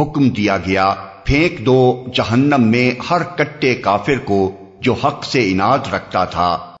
حکم دیا گیا، پھینک دو جہنم میں ہر کٹے کافر کو جو حق سے اناد رکھتا تھا۔